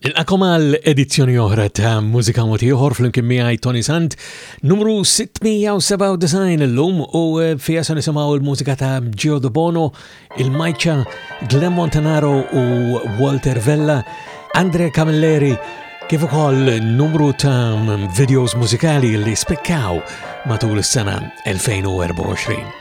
Nilqakom għal edizzjoni oħra ta' Mużika Mod Ieħor flimkien miegħi Tony Sant, numru 697 illum u eh, fija se nisimgħu l-mużika ta' Gio De Bono, il-Majċa, Glenn Montanaro u Walter Vella, Andre Camilleri, kif ukoll numru ta' videos mużikali li spekkaw matul is-sena 2024.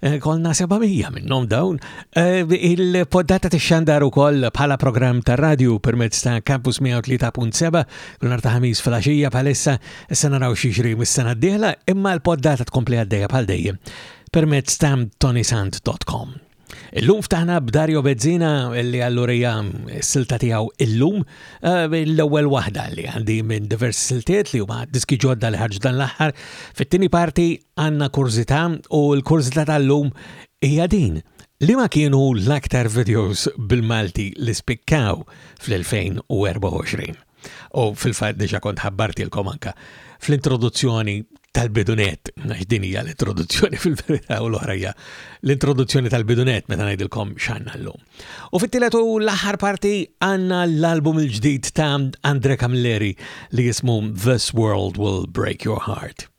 Eh, kolna 700 minnom dawn. Eh, il-poddata t-xandar u koll bħala program ta' radio permezz ta' Campus 103.7 kull ta' ħamis fil-axija bħalissa s naraw xiexri mis-sena d-dihla imma l-poddata tkompli għaddeja bħal dejjem permezz ta' tonisant.com. Illum ftaħna b'Dario Bezzina li għallurija silta tijaw illum eh, l-ewwel waħda li għandi minn diversi siltiet li huma diski ġodda li ħarġu dan l-aħħar. Fit-tieni parti Għandna kurżità u l-kurżità tal-lum hija din, liema kienu l-aktar videos bil-Malti li spikkaw fl-2024? U fil-fatt diġà kont ħabbartilkom anke fl-introduzzjoni tal-bidu net, għax din hija l-introduzzjoni fil-verità u l-oħra hija l-introduzzjoni tal-bidu net meta ngħidilkom x'għandna llum. U fit-tielet u l-aħħar parti għandna l-album il-ġdid ta' Andre Camilleri li jismu This World Will Break Your Heart.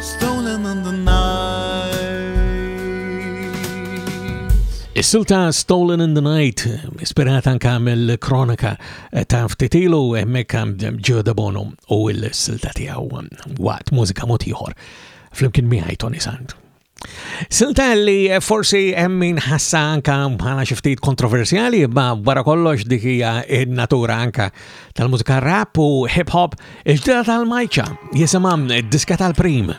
Stolen in the night. Is-silta Stolen in the Night, ispirata anka mill-kronika ta' ftitilu hemmhekk Joe Dabono u l-silta tiegħu waqt mużika mod ieħor flimkien miegħi Tony Sant. Silta li forsi emmin ħassa anka bħala xiftit kontroversjali, ma wara kollox dik hija natura anka tal-mużika rap u hip hop, il-ġdida tal-majċa jisimha diska tal-prim.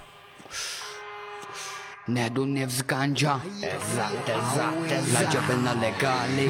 Neħdu nifs kanġa, eżatt, eżatt, eżatt, ġabilna legali.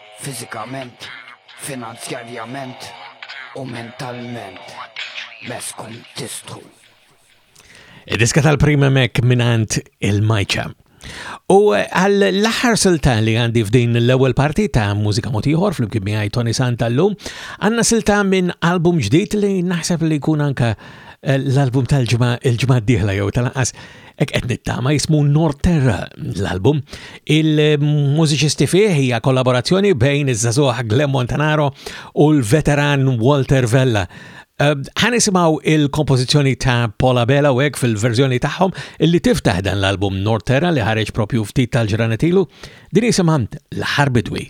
fiżikament, finanzjarjament u mentalment meskom tistħu. Id-diska tal-prima mek minant il-majċa. U eh, għal l-aħħar silta li għandi f'din l-ewwel parti ta' mużika motiħor fl-imkien miegħi Tony Santa llum, għandna silta minn album ġdid li naħseb li jkun anka eh, l-album tal-ġimgħa il-ġimgħa d-dieħla jew tal-anqas Ek qed nittama jismu Norterra l-album. Il-mużiċisti fih hija kollaborazzjoni bejn iż-żagħżugħ Glenn Montanaro u l-veteran Walter Vella. Eh, ħan nisimaw il-kompożizzjoni ta' Paula Bella u hekk fil-verżjoni tagħhom illi tiftaħ dan l-album Norterra li ħareġ propju ftit tal-ġranetilu din jisimha l-ħar bidwi.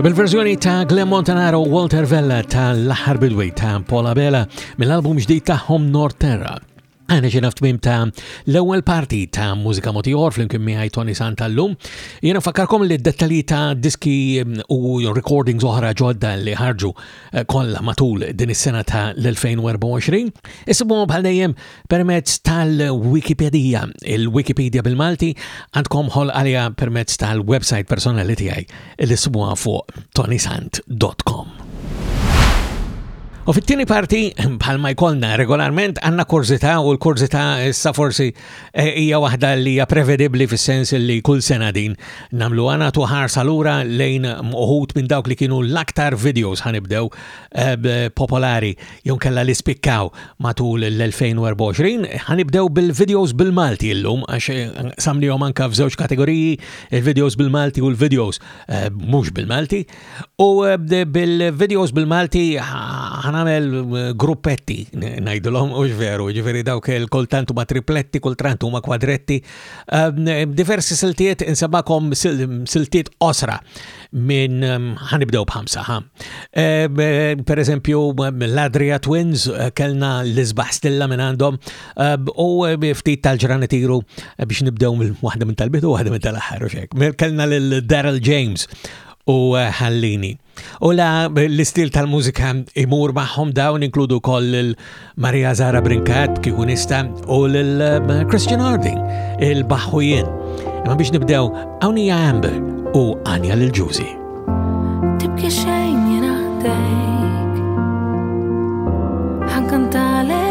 Bil-verżjoni ta' Glen Montanaro Walter Vella tal-aħħar bidwi ta' Paula Bella mill-album ġdid tagħhom Nord Terra. Għana ġena f'tmim ta' l-ewwel parti ta' mużika motiħor fl-imkien miħaj Tony Santa l-lum. Jena fakkarkom li d-dettalji ta' diski mm, u recordings oħra ġodda li ħarġu Eh, kollha matul din is-sena ta' l-2024. Isibuhom bħal dejjem permezz tal-Wikipedija, il-Wikipedia bil-Malti, għandkom ħol għalija permezz tal-website personali tiegħi li sibuha fuq tonisant.com. U fit-tieni parti, bħal ma jkollna regolarment, għandna kurzita u l-kurzita issa forsi Eh, hija waħda li hija prevedibbli fis-sens li kull sena din namlu għana tu ħarsa lura lejn uħut minn dawk li kienu l-aktar videos ħanibdew eh, popolari jew kella li spikkaw matul l-2024. Ħanibdew bil-videos bil-Malti illum għax eh, samnihom anka f'żewġ kategoriji, il-videos bil-Malti u l-videos mhux bil-Malti. U eh, bil-videos bil-Malti ħanamel eh, gruppetti, najdulom, u veru, ġifiri dawk il-kultantu ma tripletti, kultantu ma kwadretti. Eh, diversi siltiet insabakom siltiet osra minn ħanibdew bħamsa. Per eżempju, l-Adria Twins kellna l-izbaħ stilla minn għandhom u ftit tal-ġranetiru biex nibdew mill-wahda minn tal-bidu u wahda minn tal-ħar. Kellna l-Daryl James u ħallini. U la l-istil tal-mużika imur maħħom dawn inkludu koll l-Maria Zara Brinkat, kikunista, u l-Christian eh, Harding, il-Baħujien. Ma biex nibdew, għawnija Amber u Anja l-Ġuzi. Tibki xejn jena dejk, ħankantalek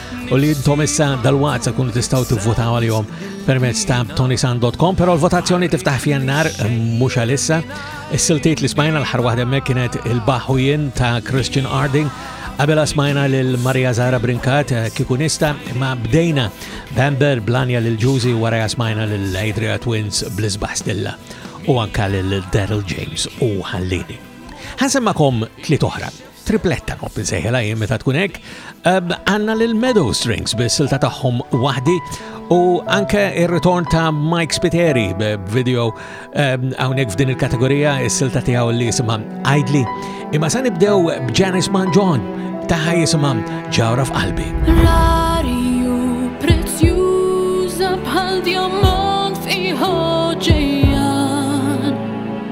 u li jintom issa dal-waqt sa kunu tistaw tivvotaw għal-jom permezz ta' tonisan.com, pero l-votazzjoni tiftaħ fjannar mux għalissa. Is-siltiet li smajna l-ħar waħda mek kienet il-baħu jien ta' Christian Arding, Għabela smajna l-Maria Zara Brinkat eh, kikunista ma bdejna Bamber Blanja l-Ġuzi wara smajna l-Adria Twins Bliss Bastilla u anka l-Daryl James u Hallini. Ħasemmakom tliet oħra. Tripletta nħobb insejħela jien meta tkun hekk. Ehm, għandna lil Meadow Strings bis-silta tagħhom waħdi u anke ir-ritorn ta' Mike Spiteri b'video ehm, hawnhekk f'din il-kategorija is-silta tiegħu li jisimha Idly. Imma se nibdew b'Janice Manjon taħħa jisimha Ġawra f'qalbi. L-arju prezzjuża bħal djamant fiħoġej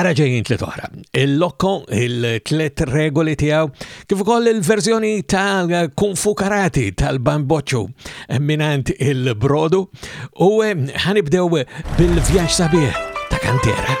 Ara ġejjin tliet oħra. Il-lokko, il-tliet regoli tiegħu, kif ukoll il-verżjoni tal-kunfu karati tal-bamboċċu minant il-brodu u eh, ħanibdew bil-vjaġġ sabiħ ta' kantera.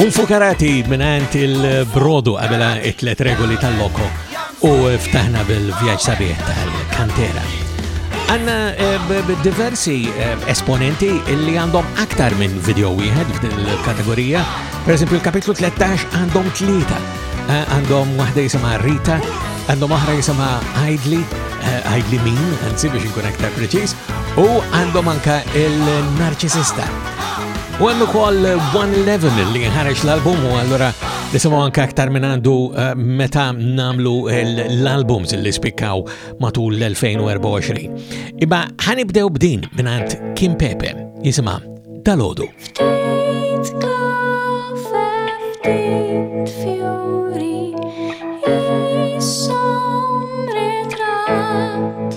Kung Fu Karati minant il-brodu għabela it-tlet regoli tal-loko u ftaħna bil-vjaġġ sabiħ tal-kantera. Għanna eh, diversi eh, esponenti li għandhom aktar minn video wieħed f'din il-kategorija. Per esempio, il-kapitlu 13 għandhom tlieta. Eh, għandhom waħda jisima Rita, għandhom oħra jisima Idli, Idli Min, għanzi biex nkun aktar preċis, u għandhom anka il-narċisista. U hemm ukoll One Eleven li ħareġ l-album u allura nisimgħu anke aktar minn għandu eh, meta nagħmlu l-albums li spikkaw matul l-2024. Iba ħanibdew b'din minn għand Kim Pepe jisimha Dalodu. Ftit kafe, ftit fjuri, jisom retrat.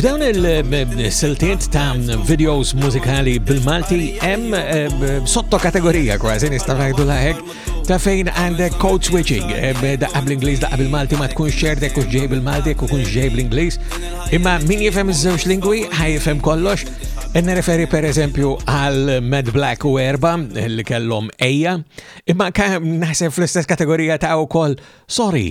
F'dawn il-siltiet ta' videos mużikali bil-Malti hemm eh, sotto kategorija kważi nista' ngħidu laħek ta' fejn għandek code switching eh, daqqa bl-Ingliż daqqa bil-Malti ma tkunx ċert jekk ġej bil-Malti jekk kunx ġej bl-Ingliż. Imma min jifhem iż-żewġ lingwi ħajfhem kollox. Enna referi per eżempju għal Mad Black u Erba li kellhom Eja, imma naħseb fl-istess kategorija ta' wkoll Sorry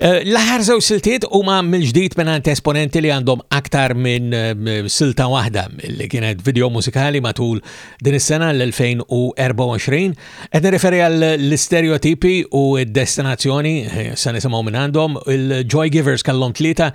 Eh, l-aħħar żewġ siltiet huma mill-ġdid mingħand esponenti li għandhom aktar minn eh, silta waħda li kienet video mużikali matul din is-sena l-2024. Qed nirreferi għall-istereotipi u d-destinazzjoni eh, sa nisimgħu minn għandhom il-Joy Givers kellhom tlieta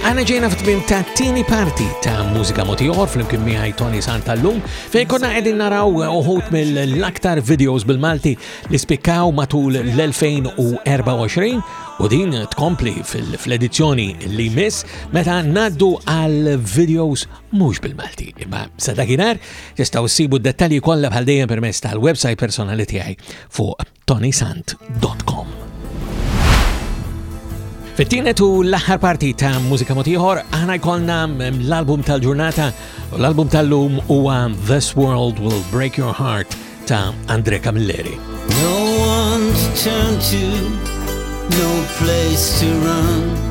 Għana ġejna f'tmim ta' tini parti ta' mużika motiħor fl-imkien miħaj Tony Santa l-lum fej konna għedin naraw uħut mill-aktar videos bil-Malti li spikkaw matul l-2024 u din tkompli fil-edizzjoni li mis meta naddu għal videos mux bil-Malti. Imma sadakinar tistaw sibu d-dettalji kollha bħal dejjem permess tal-website personali tiegħi fuq tonysant.com Fittinet u l-aħħar parti ta' mużika motiħor, aħna jkollna mm, l-album tal-ġurnata u l-album tal-lum huwa This World Will Break Your Heart ta' Andre Camilleri. No one to turn to, no place to run.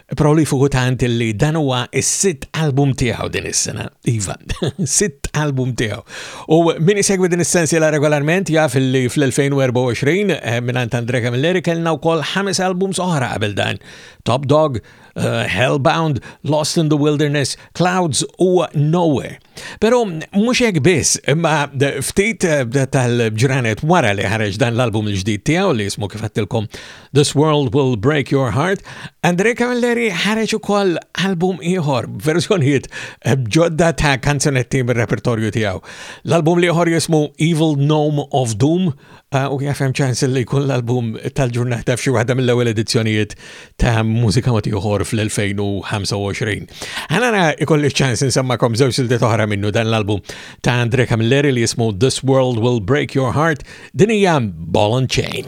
Proli fuqu tant li dan huwa s-sitt album tiegħu din is-sena. Iva, sitt album tiegħu. U min isegwi din is-sensiela regolarment jaf li fl-2024 eh, mingħand Andre Camilleri kellna wkoll ħames albums oħra qabel dan. Top Dog, uh, Hellbound, Lost in the Wilderness, Clouds u Nowhere. Pero mhux hekk biss, imma ftit eh, tal-ġranet wara li ħareġ dan l-album il-ġdid tiegħu li jismu kif għattilkom This World Will Break Your Heart, Andre Cavallari ħareġ ukoll album ieħor verżjonijiet eh, ġodda ta' kanzunetti mir-repertorju tiegħu. L-album li ieħor jismu Evil Gnome of Doom, Ah, u jafem ċans li jkun l-album tal-ġurnata f'xi waħda mill-ewwel edizzjonijiet ta' mużika ma tiħor fl-2025. Ħanara ikolli ċans insemmakom żewġ siltiet oħra minnu dan l-album ta' Andre Camilleri li jismu This World Will Break Your Heart, din hija Ball and Chain.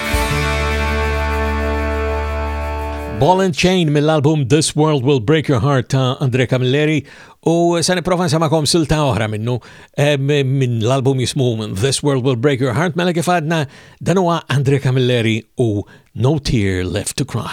Ball and Chain mill-album This World Will Break Your Heart ta' Andre Camilleri u se niprofa nsamakom silta oħra minnu eh, minn l-album jismu This World Will Break Your Heart mela kif għadna dan huwa Andre Camilleri u No Tear Left to Cry.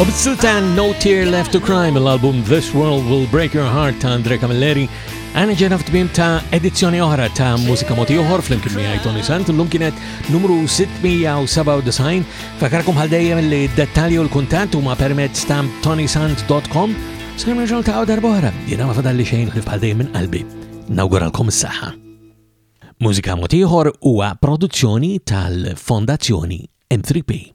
U bit-sultan No Tear Left to Crime l-album This World Will Break Your Heart ta' Andre Camilleri għana ġena f'tbim ta' edizzjoni oħra ta' mużika moti uħor fl-imkien miħaj Tony Sant l-lum kienet numru 697 fakarkom għal dejjem li dettali u l-kuntat u ma' permezz ta' tonysant.com Sajma ġol ta' għodar boħra, jena ma' fadalli xejn ħlif għal dejjem minn qalbi. Nawguralkom s-saħħa. Mużika Mod Ieħor huwa produzzjoni tal-Fondazzjoni M3P.